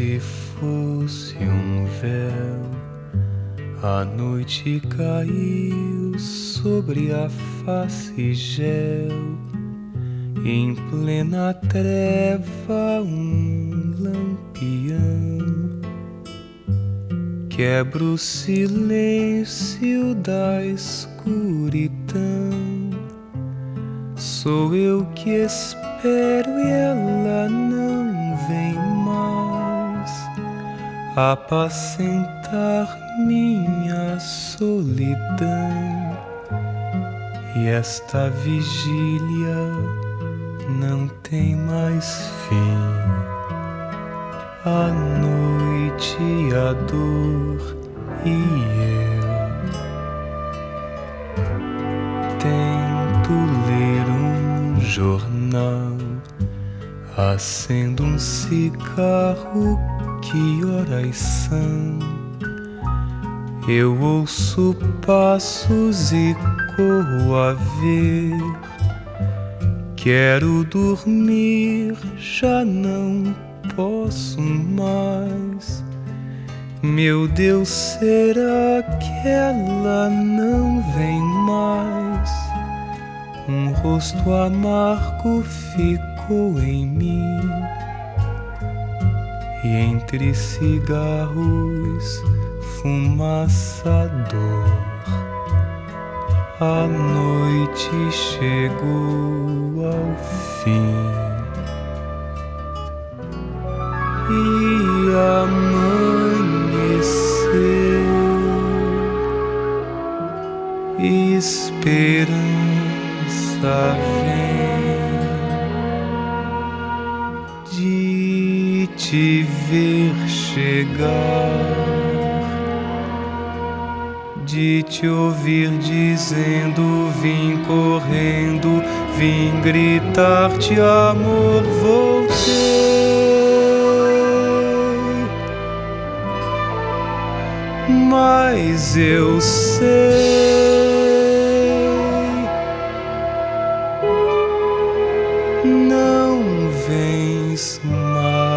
se fosse um véu, a noite caiu sobre a face gel, em plena treva um lampião. Quebra o silêncio da escuridão. Sou eu que espero e ela não vem mais apacentar minha solidão. E esta vigília não tem mais fim. A noite, a dor e eu tento ler um jornal, acendo um cigarro. Que horas são? Eu ouço passos e corro a ver. Quero dormir, já não posso mais. Meu Deus, será que ela não vem mais? Um rosto amargo ficou em mim, e entre cigarros, fumaça, dor. A noite chegou ao fim. e amanheceu. Esperança vem te ver chegar, de te ouvir dizendo: vim correndo, vim gritar-te, amor, voltei. Mas eu sei, não vens mais.